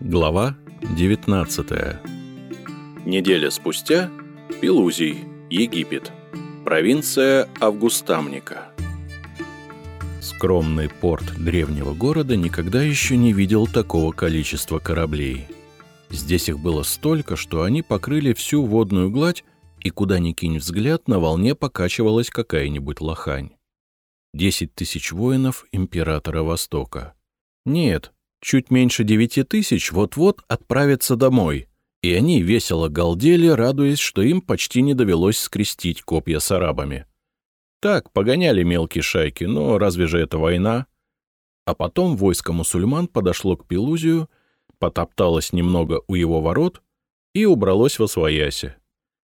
Глава 19 Неделя спустя Пелузий, Египет. Провинция Августамника. Скромный порт древнего города никогда еще не видел такого количества кораблей. Здесь их было столько, что они покрыли всю водную гладь, и куда ни кинь взгляд, на волне покачивалась какая-нибудь лохань. Десять тысяч воинов императора Востока. Нет, чуть меньше девяти тысяч вот-вот отправятся домой, и они весело галдели, радуясь, что им почти не довелось скрестить копья с арабами. Так, погоняли мелкие шайки, но разве же это война? А потом войско мусульман подошло к Пелузию, потопталось немного у его ворот и убралось во свояси.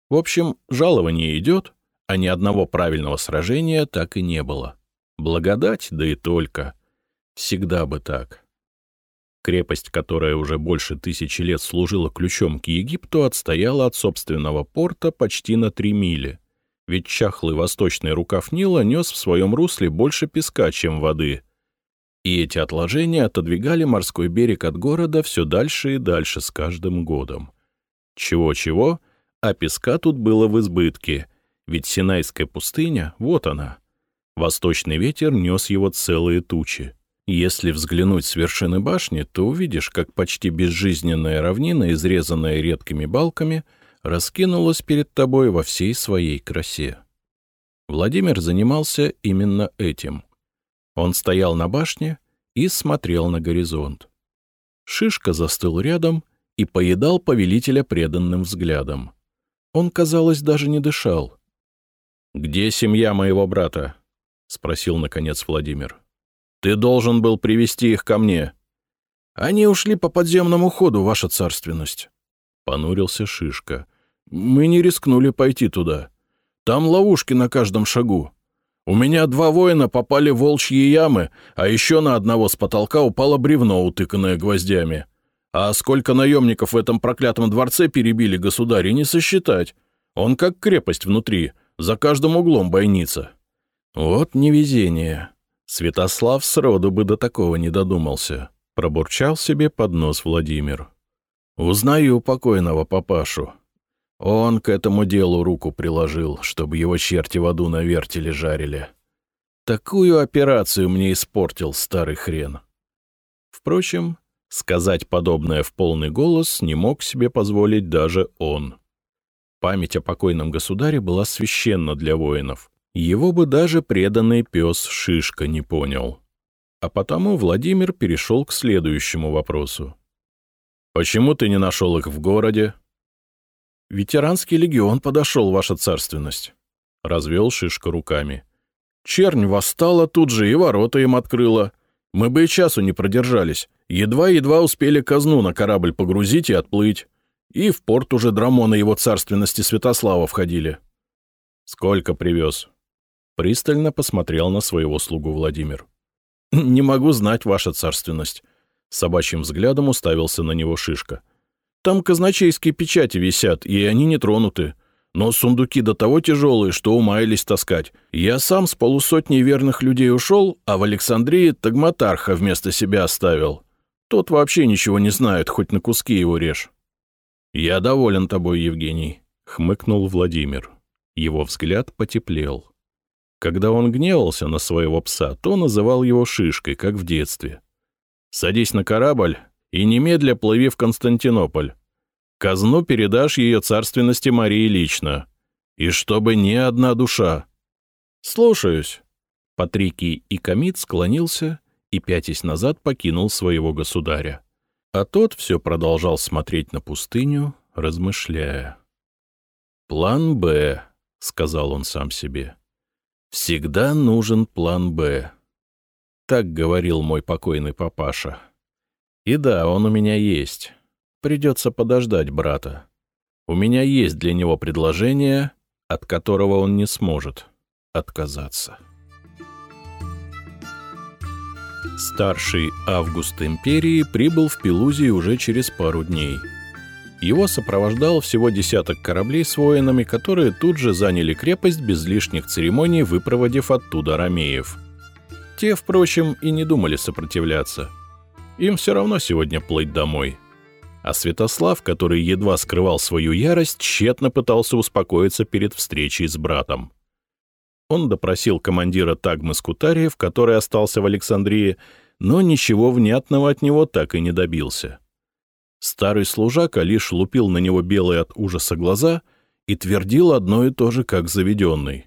В общем, жалование идет, а ни одного правильного сражения так и не было. Благодать, да и только. Всегда бы так. Крепость, которая уже больше тысячи лет служила ключом к Египту, отстояла от собственного порта почти на три мили. Ведь чахлый восточный рукав Нила нес в своем русле больше песка, чем воды. И эти отложения отодвигали морской берег от города все дальше и дальше с каждым годом. Чего-чего, а песка тут было в избытке, ведь Синайская пустыня, вот она. Восточный ветер нес его целые тучи. Если взглянуть с вершины башни, то увидишь, как почти безжизненная равнина, изрезанная редкими балками, раскинулась перед тобой во всей своей красе. Владимир занимался именно этим. Он стоял на башне и смотрел на горизонт. Шишка застыл рядом и поедал повелителя преданным взглядом. Он, казалось, даже не дышал. «Где семья моего брата?» — спросил, наконец, Владимир. Ты должен был привести их ко мне. Они ушли по подземному ходу, ваша царственность. Понурился Шишка. Мы не рискнули пойти туда. Там ловушки на каждом шагу. У меня два воина попали в волчьи ямы, а еще на одного с потолка упало бревно, утыканное гвоздями. А сколько наемников в этом проклятом дворце перебили государи, не сосчитать. Он как крепость внутри, за каждым углом бойница. Вот невезение. Святослав сроду бы до такого не додумался. Пробурчал себе под нос Владимир. Узнаю покойного папашу. Он к этому делу руку приложил, чтобы его черти в аду на вертеле жарили. Такую операцию мне испортил старый хрен. Впрочем, сказать подобное в полный голос не мог себе позволить даже он. Память о покойном государе была священна для воинов. Его бы даже преданный пес Шишка не понял. А потому Владимир перешел к следующему вопросу. «Почему ты не нашел их в городе?» «Ветеранский легион подошел, ваша царственность», — развел Шишка руками. «Чернь восстала тут же и ворота им открыла. Мы бы и часу не продержались. Едва-едва успели казну на корабль погрузить и отплыть. И в порт уже Драмона его царственности Святослава входили». «Сколько привез?» Пристально посмотрел на своего слугу Владимир. «Не могу знать, ваша царственность». Собачьим взглядом уставился на него Шишка. «Там казначейские печати висят, и они не тронуты. Но сундуки до того тяжелые, что умаялись таскать. Я сам с полусотней верных людей ушел, а в Александрии Тагматарха вместо себя оставил. Тот вообще ничего не знает, хоть на куски его режь». «Я доволен тобой, Евгений», — хмыкнул Владимир. Его взгляд потеплел. Когда он гневался на своего пса, то называл его шишкой, как в детстве. «Садись на корабль и немедля плыви в Константинополь. Казну передашь ее царственности Марии лично. И чтобы ни одна душа». «Слушаюсь». Патрикий и Комит склонился и, пятясь назад, покинул своего государя. А тот все продолжал смотреть на пустыню, размышляя. «План «Б», — сказал он сам себе. Всегда нужен план «Б». Так говорил мой покойный папаша. И да, он у меня есть. Придется подождать брата. У меня есть для него предложение, от которого он не сможет отказаться. Старший Август Империи прибыл в Пелузию уже через пару дней — его сопровождал всего десяток кораблей с воинами, которые тут же заняли крепость без лишних церемоний, выпроводив оттуда ромеев. Те, впрочем, и не думали сопротивляться. Им все равно сегодня плыть домой. А Святослав, который едва скрывал свою ярость, тщетно пытался успокоиться перед встречей с братом. Он допросил командира Тагмы Скутариев, который остался в Александрии, но ничего внятного от него так и не добился. Старый служака лишь лупил на него белые от ужаса глаза и твердил одно и то же, как заведенный.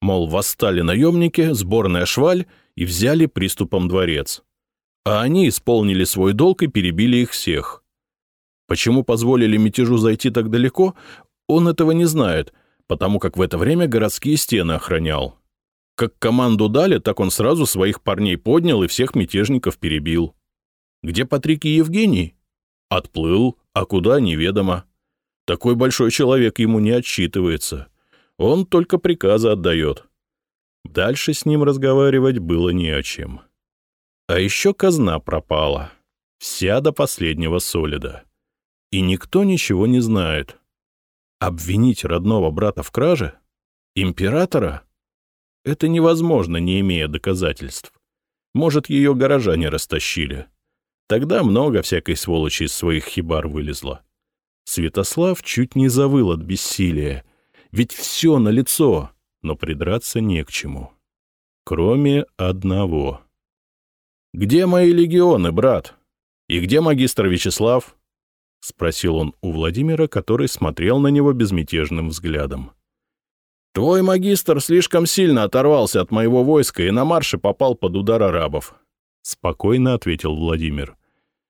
Мол, восстали наемники, сборная шваль и взяли приступом дворец. А они исполнили свой долг и перебили их всех. Почему позволили мятежу зайти так далеко, он этого не знает, потому как в это время городские стены охранял. Как команду дали, так он сразу своих парней поднял и всех мятежников перебил. Где Патрик и Евгений? Отплыл, а куда — неведомо. Такой большой человек ему не отчитывается. Он только приказы отдает. Дальше с ним разговаривать было не о чем. А еще казна пропала. Вся до последнего солида. И никто ничего не знает. Обвинить родного брата в краже? Императора? Это невозможно, не имея доказательств. Может, ее горожане растащили. Тогда много всякой сволочи из своих хибар вылезло. Святослав чуть не завыл от бессилия. Ведь все налицо, но придраться не к чему. Кроме одного. «Где мои легионы, брат? И где магистр Вячеслав?» — спросил он у Владимира, который смотрел на него безмятежным взглядом. «Твой магистр слишком сильно оторвался от моего войска и на марше попал под удар арабов», — спокойно ответил Владимир.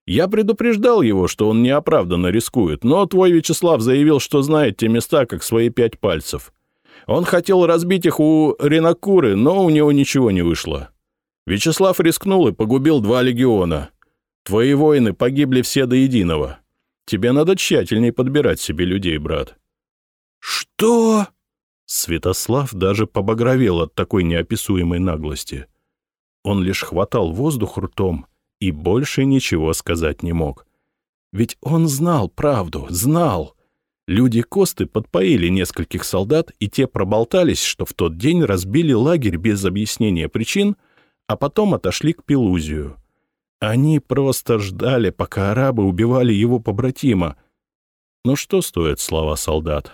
«Я предупреждал его, что он неоправданно рискует, но твой Вячеслав заявил, что знает те места, как свои пять пальцев. Он хотел разбить их у Ренакуры, но у него ничего не вышло. Вячеслав рискнул и погубил два легиона. Твои воины погибли все до единого. Тебе надо тщательнее подбирать себе людей, брат». «Что?» Святослав даже побагровел от такой неописуемой наглости. Он лишь хватал воздух ртом и больше ничего сказать не мог. Ведь он знал правду, знал. Люди Косты подпоили нескольких солдат, и те проболтались, что в тот день разбили лагерь без объяснения причин, а потом отошли к Пелузию. Они просто ждали, пока арабы убивали его побратима. Но что стоят слова солдат?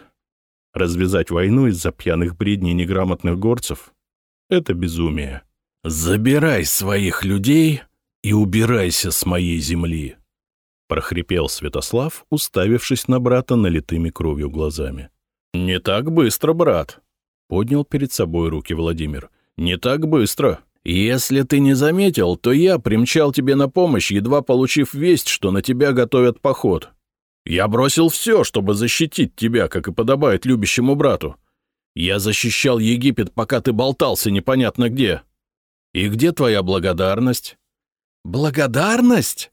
Развязать войну из-за пьяных бредней неграмотных горцев — это безумие. «Забирай своих людей и убирайся с моей земли», — прохрипел Святослав, уставившись на брата налитыми кровью глазами. «Не так быстро, брат», — поднял перед собой руки Владимир. «Не так быстро. Если ты не заметил, то я примчал тебе на помощь, едва получив весть, что на тебя готовят поход. Я бросил все, чтобы защитить тебя, как и подобает любящему брату. Я защищал Египет, пока ты болтался непонятно где. И где твоя благодарность?» «Благодарность?»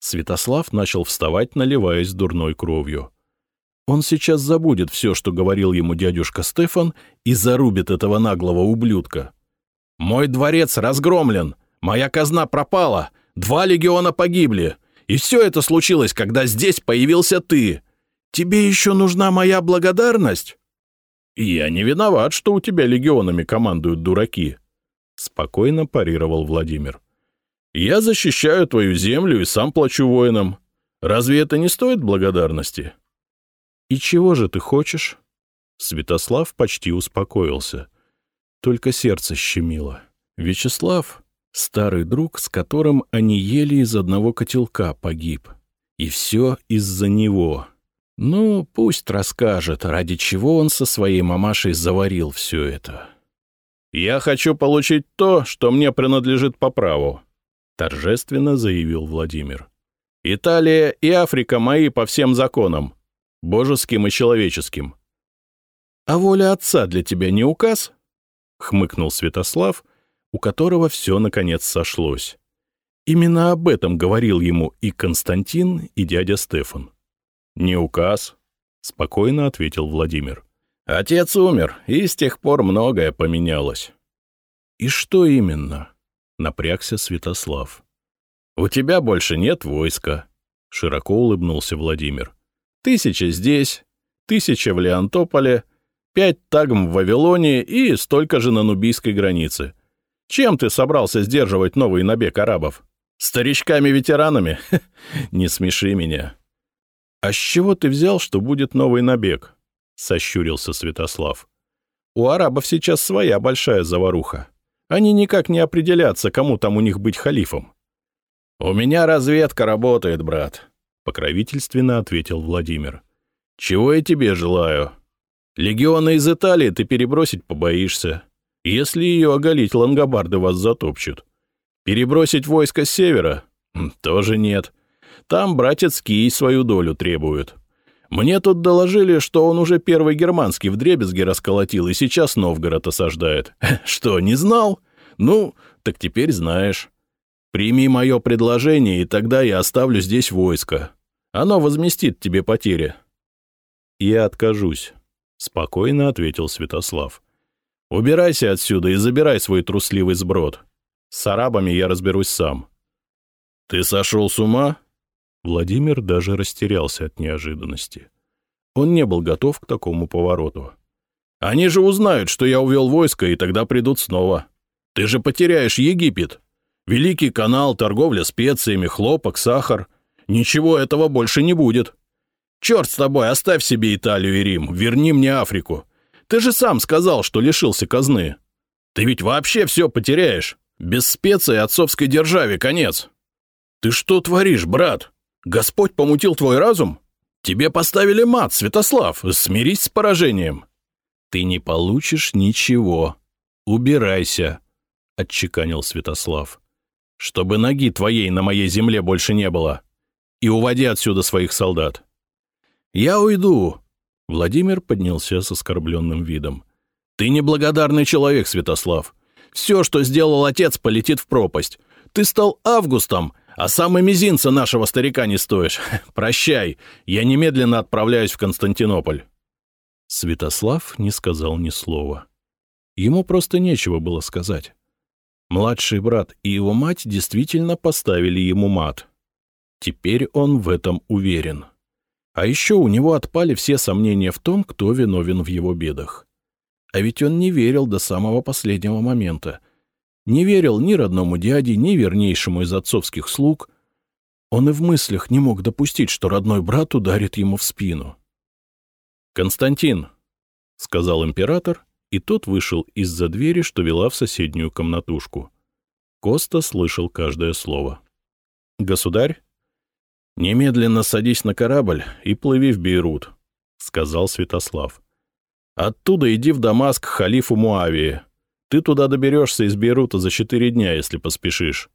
Святослав начал вставать, наливаясь дурной кровью. Он сейчас забудет все, что говорил ему дядюшка Стефан, и зарубит этого наглого ублюдка. «Мой дворец разгромлен, моя казна пропала, два легиона погибли, и все это случилось, когда здесь появился ты. Тебе еще нужна моя благодарность?» «Я не виноват, что у тебя легионами командуют дураки», — спокойно парировал Владимир. Я защищаю твою землю и сам плачу воинам. Разве это не стоит благодарности?» «И чего же ты хочешь?» Святослав почти успокоился. Только сердце щемило. Вячеслав, старый друг, с которым они ели из одного котелка, погиб. И все из-за него. Ну, пусть расскажет, ради чего он со своей мамашей заварил все это. «Я хочу получить то, что мне принадлежит по праву», торжественно заявил Владимир. «Италия и Африка мои по всем законам, божеским и человеческим». «А воля отца для тебя не указ?» — хмыкнул Святослав, у которого все наконец сошлось. Именно об этом говорил ему и Константин, и дядя Стефан. «Не указ», — спокойно ответил Владимир. «Отец умер, и с тех пор многое поменялось». «И что именно?» — напрягся Святослав. «У тебя больше нет войска», — широко улыбнулся Владимир. «Тысяча здесь, тысяча в Леонтополе, пять тагм в Вавилоне и столько же на нубийской границе. Чем ты собрался сдерживать новый набег арабов? Старичками-ветеранами? Не смеши меня. «А с чего ты взял, что будет новый набег?» — сощурился Святослав. «У арабов сейчас своя большая заваруха. Они никак не определятся, кому там у них быть халифом». «У меня разведка работает, брат», — покровительственно ответил Владимир. «Чего я тебе желаю? Легионы из Италии ты перебросить побоишься. Если ее оголить, лангобарды вас затопчут. Перебросить войско с севера? Тоже нет. Там братец Кий свою долю требует. Мне тут доложили, что он уже первый германский вдребезги расколотил и сейчас Новгород осаждает. Что, не знал? Ну, так теперь знаешь. Прими мое предложение, и тогда я оставлю здесь войско. Оно возместит тебе потери. Я откажусь, — спокойно ответил Святослав. Убирайся отсюда и забирай свой трусливый сброд. С арабами я разберусь сам. Ты сошел с ума? Владимир даже растерялся от неожиданности. Он не был готов к такому повороту. «Они же узнают, что я увел войско, и тогда придут снова. Ты же потеряешь Египет. Великий канал, торговля специями, хлопок, сахар. Ничего этого больше не будет. Черт с тобой, оставь себе Италию и Рим, верни мне Африку. Ты же сам сказал, что лишился казны. Ты ведь вообще все потеряешь. Без специй отцовской державе конец. Ты что творишь, брат? Господь помутил твой разум? Тебе поставили мат, Святослав, смирись с поражением. Ты не получишь ничего. Убирайся, — отчеканил Святослав. Чтобы ноги твоей на моей земле больше не было. И уводи отсюда своих солдат. Я уйду, Владимир поднялся с оскорбленным видом. «Ты неблагодарный человек, Святослав. Все, что сделал отец, полетит в пропасть. Ты стал Августом, а сам и мизинца нашего старика не стоишь. Прощай, я немедленно отправляюсь в Константинополь». Святослав не сказал ни слова. Ему просто нечего было сказать. Младший брат и его мать действительно поставили ему мат. Теперь он в этом уверен. А еще у него отпали все сомнения в том, кто виновен в его бедах. А ведь он не верил до самого последнего момента. Не верил ни родному дяде, ни вернейшему из отцовских слуг. Он и в мыслях не мог допустить, что родной брат ударит ему в спину. «Константин», — сказал император, и тот вышел из-за двери, что вела в соседнюю комнатушку. Коста слышал каждое слово. «Государь?» «Немедленно садись на корабль и плыви в Бейрут», — сказал Святослав. «Оттуда иди в Дамаск к халифу Муавии. Ты туда доберешься из Бейрута за четыре дня, если поспешишь.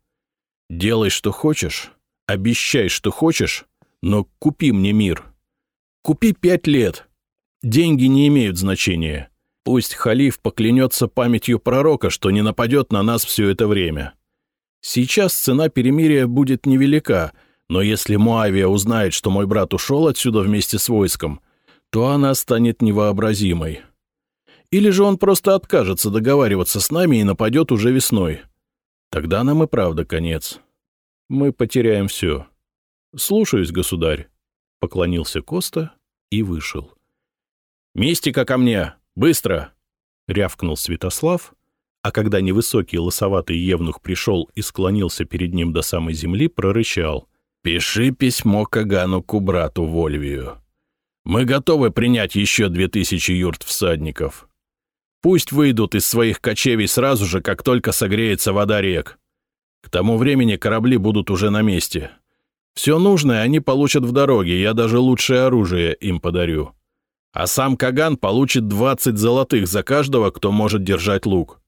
Делай, что хочешь, обещай, что хочешь, но купи мне мир. Купи пять лет. Деньги не имеют значения. Пусть халиф поклянется памятью пророка, что не нападет на нас все это время. Сейчас цена перемирия будет невелика — но если Муавия узнает, что мой брат ушел отсюда вместе с войском, то она станет невообразимой. Или же он просто откажется договариваться с нами и нападет уже весной. Тогда нам и правда конец. Мы потеряем все. Слушаюсь, государь, — поклонился Коста и вышел. «Мистика ко мне! Быстро!» — рявкнул Святослав, а когда невысокий лосоватый евнух пришел и склонился перед ним до самой земли, прорычал. Пиши письмо Кагану Кубрату в Ольвию. Мы готовы принять еще две тысячи юрт всадников. Пусть выйдут из своих кочевий сразу же, как только согреется вода рек. К тому времени корабли будут уже на месте. Все нужное они получат в дороге, я даже лучшее оружие им подарю. А сам Каган получит двадцать золотых за каждого, кто может держать лук.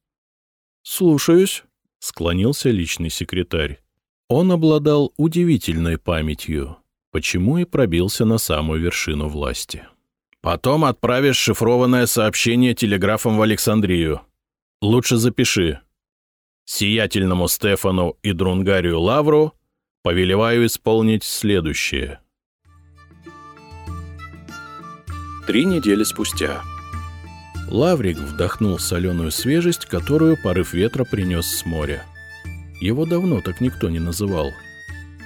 «Слушаюсь», — склонился личный секретарь. Он обладал удивительной памятью, почему и пробился на самую вершину власти. «Потом отправишь шифрованное сообщение телеграфом в Александрию. Лучше запиши. Сиятельному Стефану и Друнгарию Лавру повелеваю исполнить следующее». Три недели спустя. Лаврик вдохнул соленую свежесть, которую порыв ветра принес с моря. Его давно так никто не называл.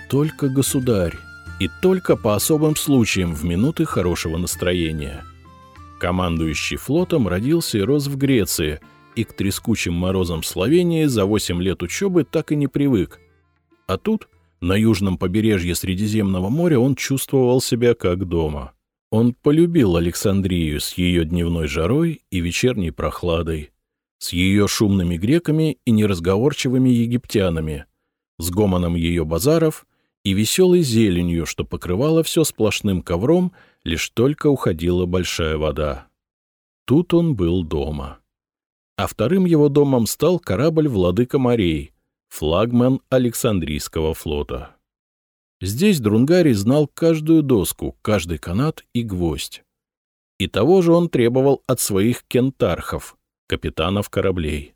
Только государь. И только по особым случаям в минуты хорошего настроения. Командующий флотом родился и рос в Греции, и к трескучим морозам Словении за 8 лет учебы так и не привык. А тут На южном побережье Средиземного моря он чувствовал себя как дома. Он полюбил Александрию с ее дневной жарой и вечерней прохладой, с ее шумными греками и неразговорчивыми египтянами, с гомоном ее базаров и веселой зеленью, что покрывало все сплошным ковром, лишь только уходила большая вода. Тут он был дома. А вторым его домом стал корабль «Владыка морей», флагман Александрийского флота. Здесь Друнгарий знал каждую доску, каждый канат и гвоздь. И того же он требовал от своих кентархов, капитанов кораблей.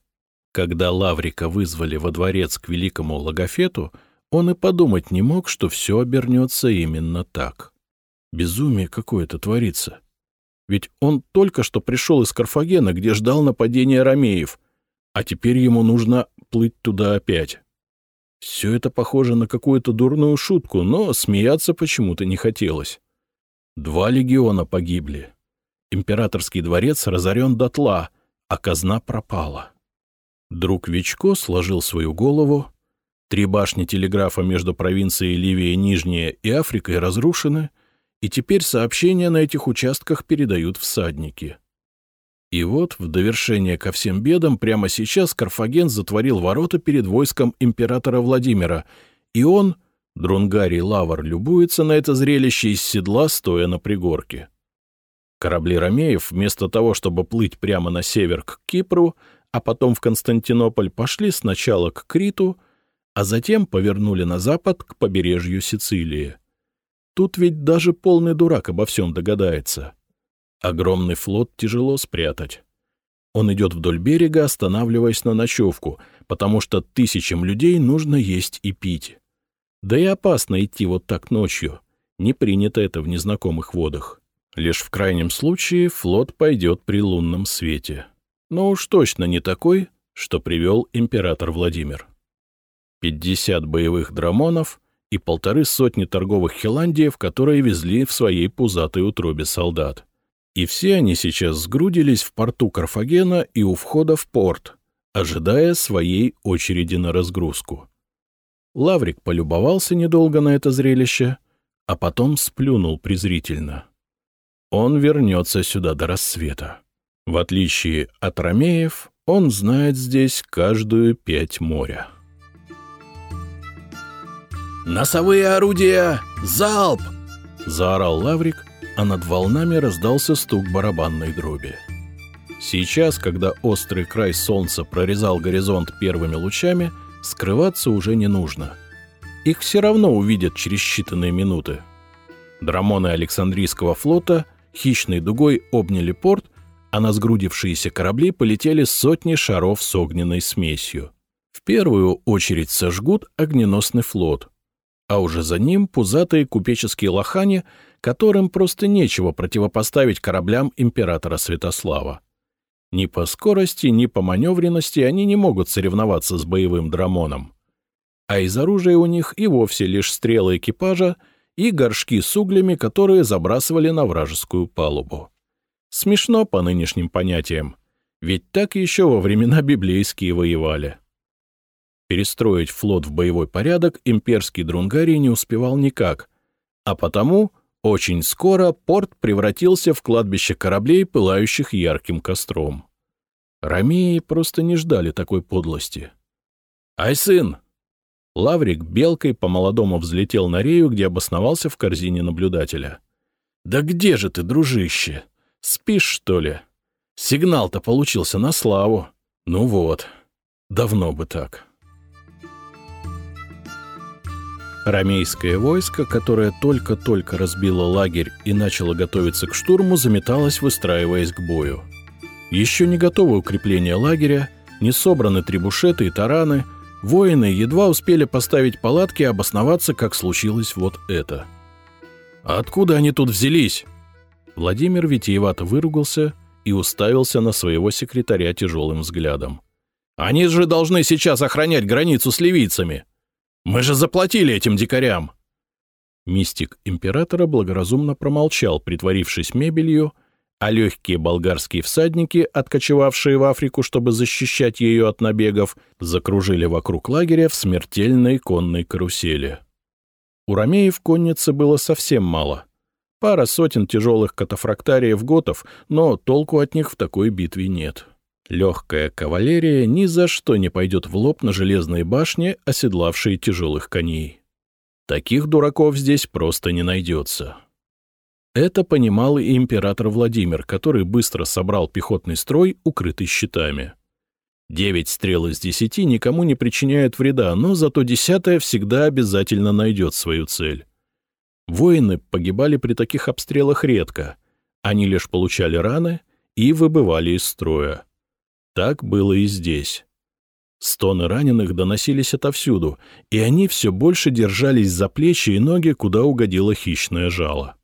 Когда Лаврика вызвали во дворец к великому Логофету, он и подумать не мог, что все обернется именно так. Безумие какое-то творится. Ведь он только что пришел из Карфагена, где ждал нападения ромеев, а теперь ему нужно плыть туда опять. Все это похоже на какую-то дурную шутку, но смеяться почему-то не хотелось. Два легиона погибли. Императорский дворец разорен дотла, а казна пропала. Друг Вичко сложил свою голову. Три башни телеграфа между провинцией Ливия Нижняя и Африкой разрушены, и теперь сообщения на этих участках передают всадники. И вот, в довершение ко всем бедам, прямо сейчас Карфаген затворил ворота перед войском императора Владимира, и он, Друнгарий Лавр, любуется на это зрелище из седла, стоя на пригорке. Корабли Ромеев, вместо того, чтобы плыть прямо на север к Кипру, а потом в Константинополь, пошли сначала к Криту, а затем повернули на запад к побережью Сицилии. Тут ведь даже полный дурак обо всем догадается. Огромный флот тяжело спрятать. Он идет вдоль берега, останавливаясь на ночевку, потому что тысячам людей нужно есть и пить. Да и опасно идти вот так ночью. Не принято это в незнакомых водах. Лишь в крайнем случае флот пойдет при лунном свете. Но уж точно не такой, что привел император Владимир. 50 боевых драмонов и полторы сотни торговых хиландиев, которые везли в своей пузатой утробе солдат. И все они сейчас сгрудились в порту Карфагена и у входа в порт, ожидая своей очереди на разгрузку. Лаврик полюбовался недолго на это зрелище, а потом сплюнул презрительно — он вернется сюда до рассвета. В отличие от Ромеев, он знает здесь каждую пять моря. «Носовые орудия! Залп!» — заорал Лаврик, а над волнами раздался стук барабанной дроби. Сейчас, когда острый край солнца прорезал горизонт первыми лучами, скрываться уже не нужно. Их все равно увидят через считанные минуты. Драмоны Александрийского флота хищной дугой обняли порт, а на сгрудившиеся корабли полетели сотни шаров с огненной смесью. В первую очередь сожгут огненосный флот, а уже за ним пузатые купеческие лохани, которым просто нечего противопоставить кораблям императора Святослава. Ни по скорости, ни по маневренности они не могут соревноваться с боевым драмоном. А из оружия у них и вовсе лишь стрелы экипажа — и горшки с углями, которые забрасывали на вражескую палубу. Смешно по нынешним понятиям, ведь так еще во времена библейские воевали. Перестроить флот в боевой порядок имперский Друнгарий не успевал никак, а потому очень скоро порт превратился в кладбище кораблей, пылающих ярким костром. Ромеи просто не ждали такой подлости. «Ай, сын, Лаврик белкой по-молодому взлетел на рею, где обосновался в корзине наблюдателя. «Да где же ты, дружище? Спишь, что ли? Сигнал-то получился на славу. Ну вот, давно бы так». Ромейское войско, которое только-только разбило лагерь и начало готовиться к штурму, заметалось, выстраиваясь к бою. Еще не готовы укрепления лагеря, не собраны трибушеты и тараны — Воины едва успели поставить палатки и обосноваться, как случилось вот это. «А откуда они тут взялись?» Владимир витиевато выругался и уставился на своего секретаря тяжелым взглядом. «Они же должны сейчас охранять границу с ливийцами! Мы же заплатили этим дикарям!» Мистик императора благоразумно промолчал, притворившись мебелью, а легкие болгарские всадники, откочевавшие в Африку, чтобы защищать ее от набегов, закружили вокруг лагеря в смертельной конной карусели. У ромеев конницы было совсем мало. Пара сотен тяжелых катафрактариев-готов, но толку от них в такой битве нет. Легкая кавалерия ни за что не пойдет в лоб на железные башни, оседлавшие тяжелых коней. Таких дураков здесь просто не найдется. Это понимал и император Владимир, который быстро собрал пехотный строй, укрытый щитами. Девять стрел из десяти никому не причиняют вреда, но зато десятая всегда обязательно найдет свою цель. Воины погибали при таких обстрелах редко. Они лишь получали раны и выбывали из строя. Так было и здесь. Стоны раненых доносились отовсюду, и они все больше держались за плечи и ноги, куда угодило хищное жало.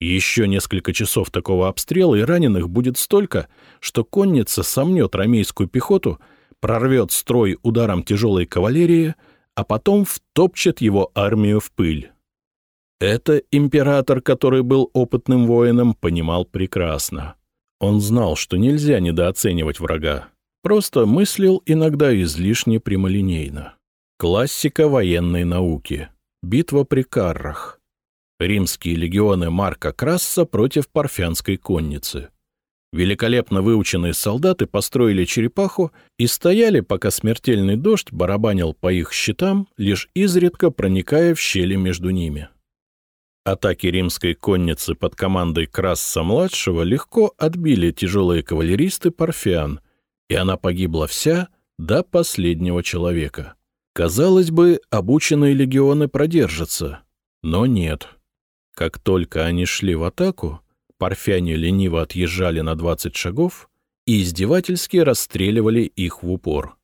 Еще несколько часов такого обстрела, и раненых будет столько, что конница сомнет ромейскую пехоту, прорвет строй ударом тяжелой кавалерии, а потом втопчет его армию в пыль. Это император, который был опытным воином, понимал прекрасно. Он знал, что нельзя недооценивать врага, просто мыслил иногда излишне прямолинейно. Классика военной науки. Битва при Каррах. Римские легионы Марка Красса против парфянской конницы. Великолепно выученные солдаты построили черепаху и стояли, пока смертельный дождь барабанил по их щитам, лишь изредка проникая в щели между ними. Атаки римской конницы под командой Красса-младшего легко отбили тяжелые кавалеристы Парфян, и она погибла вся до последнего человека. Казалось бы, обученные легионы продержатся, но нет. Как только они шли в атаку, парфяне лениво отъезжали на 20 шагов и издевательски расстреливали их в упор.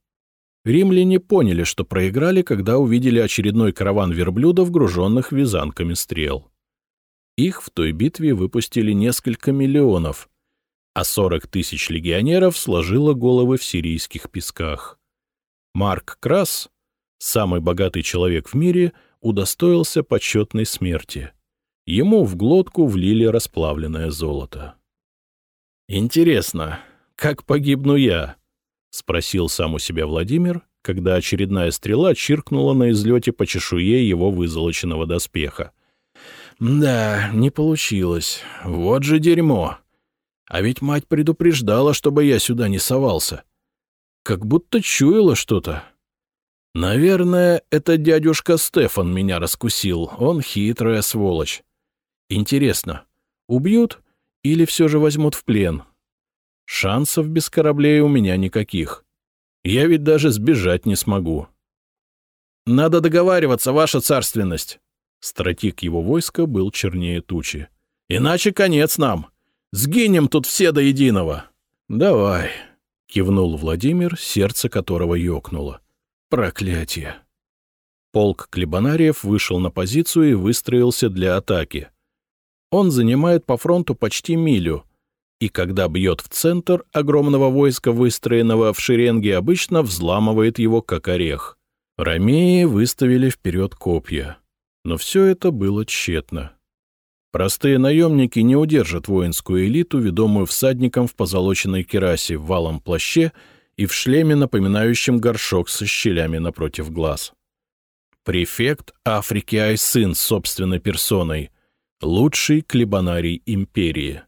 Римляне поняли, что проиграли, когда увидели очередной караван верблюдов, груженных вязанками стрел. Их в той битве выпустили несколько миллионов, а 40 тысяч легионеров сложило головы в сирийских песках. Марк Крас, самый богатый человек в мире, удостоился почетной смерти — Ему в глотку влили расплавленное золото. «Интересно, как погибну я?» — спросил сам у себя Владимир, когда очередная стрела чиркнула на излете по чешуе его вызолоченного доспеха. «Да, не получилось. Вот же дерьмо. А ведь мать предупреждала, чтобы я сюда не совался. Как будто чуяла что-то. Наверное, это дядюшка Стефан меня раскусил. Он хитрая сволочь. Интересно, убьют или все же возьмут в плен? Шансов без кораблей у меня никаких. Я ведь даже сбежать не смогу. Надо договариваться, ваша царственность. Стратик его войска был чернее тучи. Иначе конец нам. Сгинем тут все до единого. Давай, кивнул Владимир, сердце которого ёкнуло. Проклятие. Полк Клебанариев вышел на позицию и выстроился для атаки. Он занимает по фронту почти милю, и когда бьет в центр огромного войска, выстроенного в шеренге, обычно взламывает его как орех. Ромеи выставили вперед копья. Но все это было тщетно. Простые наемники не удержат воинскую элиту, ведомую всадником в позолоченной керасе, в валом плаще и в шлеме, напоминающем горшок со щелями напротив глаз. Префект Африки Айсын собственной персоной — лучший клебанарий империи.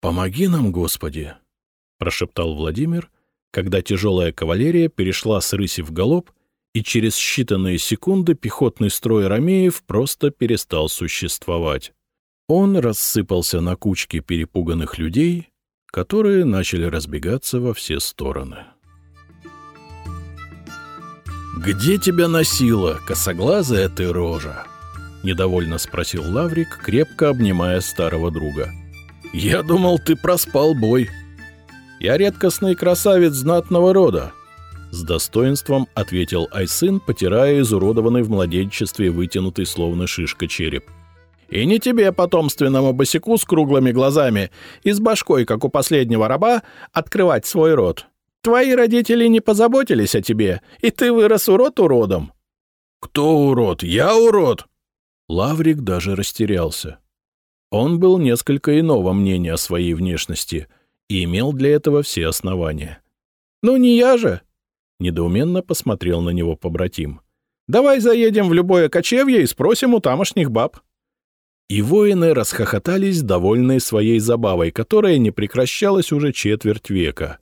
«Помоги нам, Господи!» — прошептал Владимир, когда тяжелая кавалерия перешла с рыси в галоп, и через считанные секунды пехотный строй ромеев просто перестал существовать. Он рассыпался на кучки перепуганных людей, которые начали разбегаться во все стороны. «Где тебя носила, косоглазая ты рожа?» — недовольно спросил Лаврик, крепко обнимая старого друга. «Я думал, ты проспал бой». «Я редкостный красавец знатного рода», — с достоинством ответил Айсын, потирая изуродованный в младенчестве вытянутый словно шишка череп. «И не тебе, потомственному босику с круглыми глазами и с башкой, как у последнего раба, открывать свой рот. Твои родители не позаботились о тебе, и ты вырос урод уродом». «Кто урод? Я урод!» Лаврик даже растерялся. Он был несколько иного мнения о своей внешности и имел для этого все основания. «Ну не я же!» — недоуменно посмотрел на него побратим. Давай заедем в любое кочевье и спросим у тамошних баб». И воины расхохотались, довольные своей забавой, которая не прекращалась уже четверть века.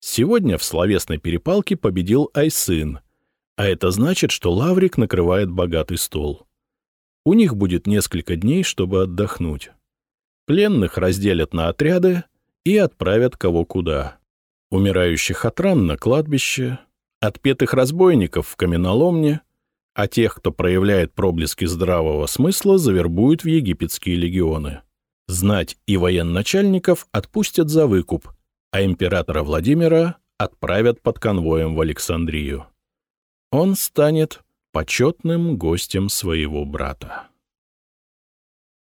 Сегодня в словесной перепалке победил Айсын, а это значит, что Лаврик накрывает богатый стол. У них будет несколько дней, чтобы отдохнуть. Пленных разделят на отряды и отправят кого куда. Умирающих от ран на кладбище, отпетых разбойников в каменоломне, а тех, кто проявляет проблески здравого смысла, завербуют в египетские легионы. Знать и военачальников отпустят за выкуп, а императора Владимира отправят под конвоем в Александрию. Он станет почетным гостем своего брата.